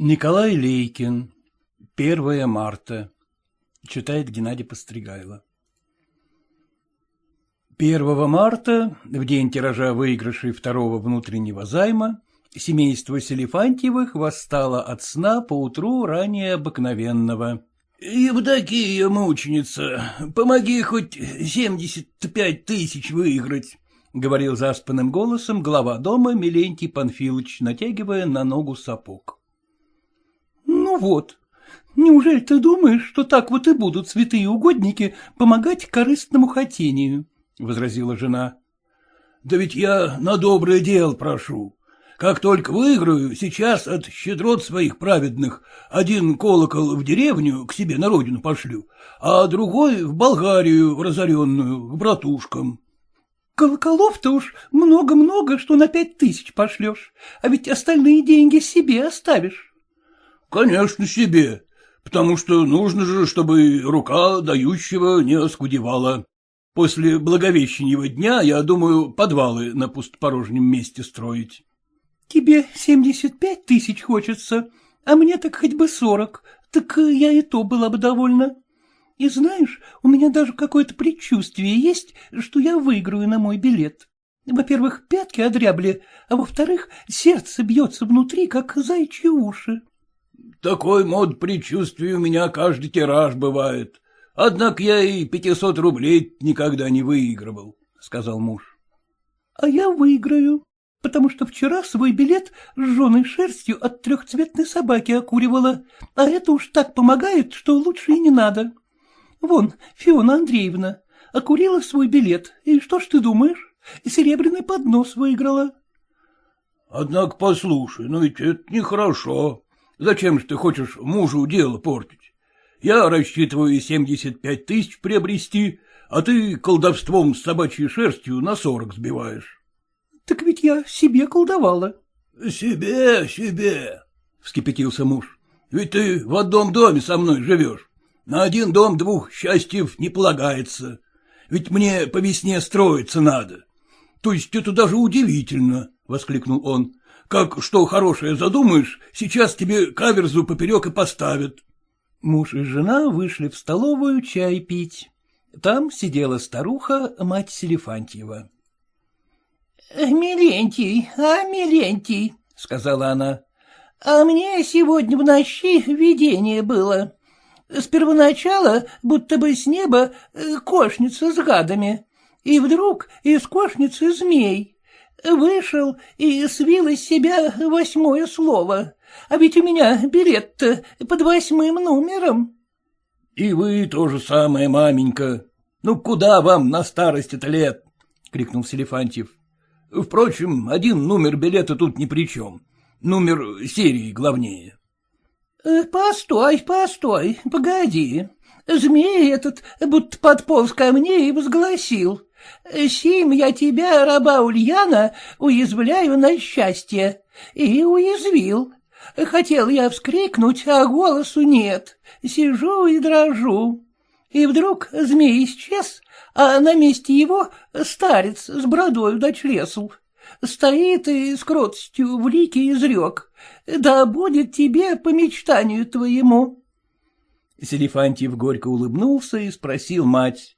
Николай Лейкин. 1 марта. Читает Геннадий Постригайло. 1 марта, в день тиража выигрышей второго внутреннего займа, семейство Селифантьевых восстало от сна поутру ранее обыкновенного. — Евдокия, мученица, помоги хоть семьдесят пять тысяч выиграть, — говорил заспанным голосом глава дома Милентий Панфилович, натягивая на ногу сапог. Ну вот, неужели ты думаешь, что так вот и будут святые угодники помогать корыстному хотению? — возразила жена. — Да ведь я на доброе дело прошу. Как только выиграю, сейчас от щедрот своих праведных один колокол в деревню к себе на родину пошлю, а другой в Болгарию в разоренную, к братушкам. Колоколов-то уж много-много, что на пять тысяч пошлешь, а ведь остальные деньги себе оставишь. — Конечно, себе, потому что нужно же, чтобы рука дающего не оскудевала. После Благовещеньего дня, я думаю, подвалы на пустопорожнем месте строить. — Тебе семьдесят пять тысяч хочется, а мне так хоть бы сорок, так я и то была бы довольна. И знаешь, у меня даже какое-то предчувствие есть, что я выиграю на мой билет. Во-первых, пятки одрябли, а во-вторых, сердце бьется внутри, как зайчьи уши. Такой мод предчувствий у меня каждый тираж бывает. Однако я и пятисот рублей никогда не выигрывал, — сказал муж. — А я выиграю, потому что вчера свой билет с жженой шерстью от трехцветной собаки окуривала, а это уж так помогает, что лучше и не надо. Вон, Фиона Андреевна, окурила свой билет, и что ж ты думаешь? Серебряный поднос выиграла. — Однако послушай, ну ведь это нехорошо. Зачем же ты хочешь мужу дело портить? Я рассчитываю и семьдесят пять тысяч приобрести, а ты колдовством с собачьей шерстью на сорок сбиваешь. — Так ведь я себе колдовала. — Себе, себе, — вскипятился муж. — Ведь ты в одном доме со мной живешь. На один дом двух счастьев не полагается. Ведь мне по весне строиться надо. То есть это даже удивительно, — воскликнул он. Как что хорошее задумаешь, сейчас тебе каверзу поперек и поставят. Муж и жена вышли в столовую чай пить. Там сидела старуха, мать Селифантьева. — Милентий, а, Милентий, — сказала она, — а мне сегодня в ночи видение было. С первоначала будто бы с неба э, кошница с гадами, и вдруг из кошницы змей. Вышел и свил из себя восьмое слово. А ведь у меня билет-то под восьмым номером. — И вы то же самое, маменька. Ну, куда вам на старости-то лет? — крикнул Селифантьев. — Впрочем, один номер билета тут ни при чем. Номер серии главнее. Э, — Постой, постой, погоди. Змей этот будто подполз ко мне и возгласил. Сим я тебя, раба Ульяна, уязвляю на счастье. И уязвил. Хотел я вскрикнуть, а голосу нет. Сижу и дрожу. И вдруг змей исчез, а на месте его старец с бородою дочлесл. Стоит и с кротостью в лике изрек. Да будет тебе по мечтанию твоему. Селифантьев горько улыбнулся и спросил мать. —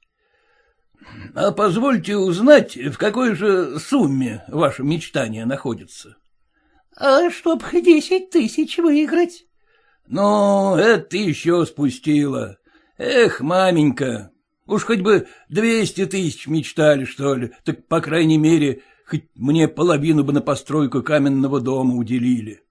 А позвольте узнать, в какой же сумме ваше мечтание находится? — А чтоб десять тысяч выиграть. — Ну, это ты еще спустила. Эх, маменька, уж хоть бы двести тысяч мечтали, что ли, так, по крайней мере, хоть мне половину бы на постройку каменного дома уделили.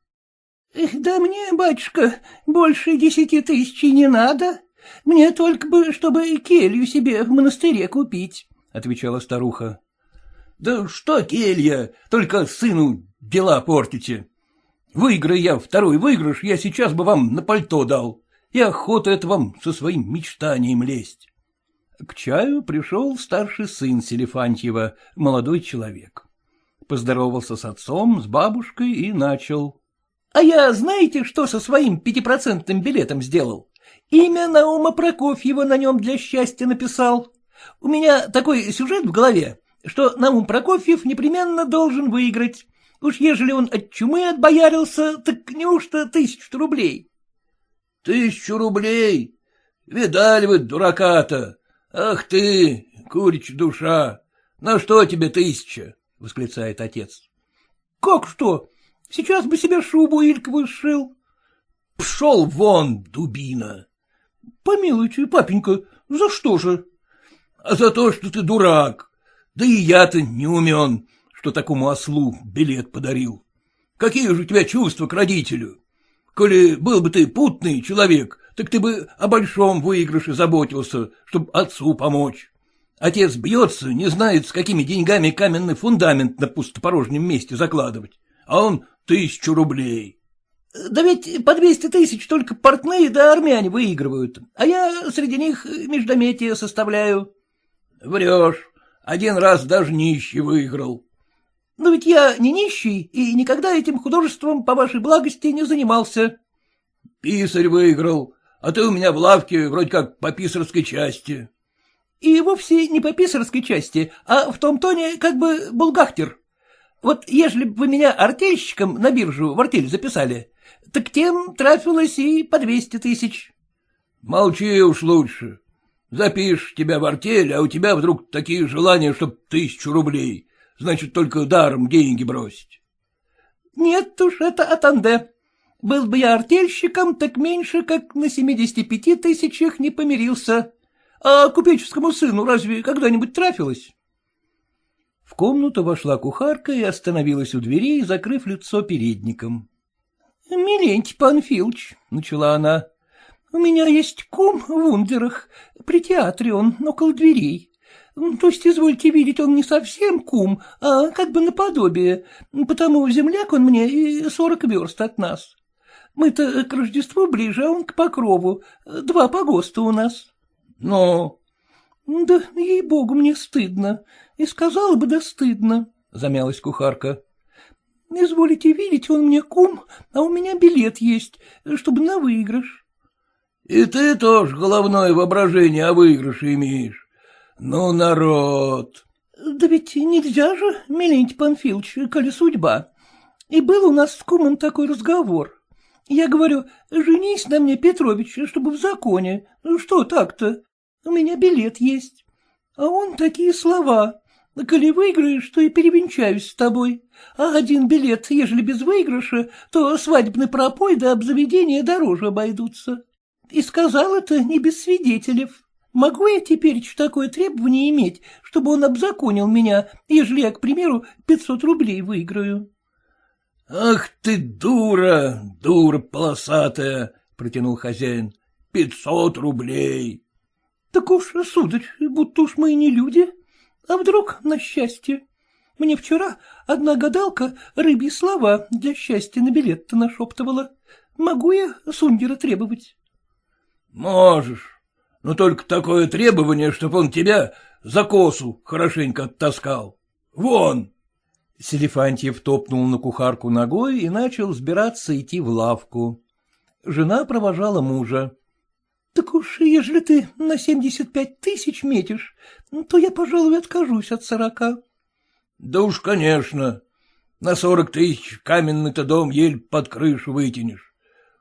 — Да мне, батюшка, больше десяти тысяч не надо. Мне только бы, чтобы келью себе в монастыре купить, — отвечала старуха. — Да что келья, только сыну дела портите. Выиграй я второй выигрыш, я сейчас бы вам на пальто дал. И охота это вам со своим мечтанием лезть. К чаю пришел старший сын Селифантьева, молодой человек. Поздоровался с отцом, с бабушкой и начал. — А я знаете, что со своим пятипроцентным билетом сделал? Имя Наума Прокофьева на нем для счастья написал. У меня такой сюжет в голове, что Наум Прокофьев непременно должен выиграть. Уж ежели он от чумы отбоярился, так неужто тысячу рублей? — Тысячу рублей? Видали вы дурака-то? Ах ты, курич душа! На что тебе тысяча? — восклицает отец. — Как что? Сейчас бы себе шубу Ильковую сшил. — Пшел вон, дубина! — Помилуйте, папенька, за что же? — А за то, что ты дурак. Да и я-то не умен, что такому ослу билет подарил. Какие же у тебя чувства к родителю? Коли был бы ты путный человек, так ты бы о большом выигрыше заботился, чтобы отцу помочь. Отец бьется, не знает, с какими деньгами каменный фундамент на пустопорожнем месте закладывать, а он тысячу рублей. Да ведь по двести тысяч только портные да армяне выигрывают, а я среди них междометие составляю. Врешь, один раз даже нищий выиграл. Но ведь я не нищий и никогда этим художеством по вашей благости не занимался. Писарь выиграл, а ты у меня в лавке вроде как по писарской части. И вовсе не по писарской части, а в том тоне как бы булгахтер. Вот ежели бы вы меня артельщиком на биржу в артель записали, так тем трафилось и по двести тысяч. — Молчи уж лучше. Запишешь тебя в артель, а у тебя вдруг такие желания, чтоб тысячу рублей. Значит, только даром деньги бросить. — Нет уж, это от Анде. Был бы я артельщиком, так меньше, как на семидесяти пяти тысячах не помирился. А купеческому сыну разве когда-нибудь трафилось? В комнату вошла кухарка и остановилась у дверей, закрыв лицо передником. — Милентий Панфилович, — начала она, — у меня есть кум в Ундерах, при театре он, около дверей. То есть, извольте видеть, он не совсем кум, а как бы наподобие, потому земляк он мне и сорок верст от нас. Мы-то к Рождеству ближе, а он к Покрову. Два погоста у нас. — Ну? — Да, ей-богу, мне стыдно. И сказала бы, да стыдно, — замялась кухарка. — Изволите видеть, он мне кум, а у меня билет есть, чтобы на выигрыш. — И ты тоже головное воображение о выигрыше имеешь. Ну, народ! — Да ведь нельзя же, Милентий Панфилович, коли судьба. И был у нас с кумом такой разговор. Я говорю, женись на мне, Петрович, чтобы в законе. Что так-то? У меня билет есть. А он такие слова. Коли выиграешь, то и перевенчаюсь с тобой. А один билет, ежели без выигрыша, то свадебный пропой да обзаведения дороже обойдутся. И сказал это не без свидетелей. Могу я теперь такое требование иметь, чтобы он обзаконил меня, ежели я, к примеру, пятьсот рублей выиграю? — Ах ты дура, дура полосатая! — протянул хозяин. — Пятьсот рублей! — Так уж, сударь, будто уж мы и не люди. А вдруг на счастье? Мне вчера одна гадалка рыбьи слова для счастья на билет-то нашептывала. Могу я сундера требовать? — Можешь, но только такое требование, чтоб он тебя за косу хорошенько оттаскал. Вон! Селифантьев топнул на кухарку ногой и начал сбираться идти в лавку. Жена провожала мужа. — Так уж, ежели ты на семьдесят пять тысяч метишь, то я, пожалуй, откажусь от сорока. — Да уж, конечно. На сорок тысяч каменный-то дом ель под крышу вытянешь.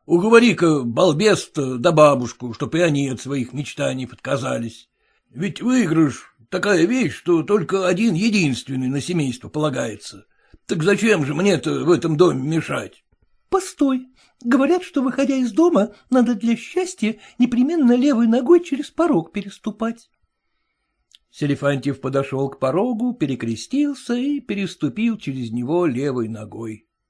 Уговори-ка балбес-то да бабушку, чтоб и они от своих мечтаний отказались. Ведь выигрыш — такая вещь, что только один единственный на семейство полагается. Так зачем же мне-то в этом доме мешать? — Постой, Говорят, что, выходя из дома, надо для счастья непременно левой ногой через порог переступать. Селифантьев подошел к порогу, перекрестился и переступил через него левой ногой.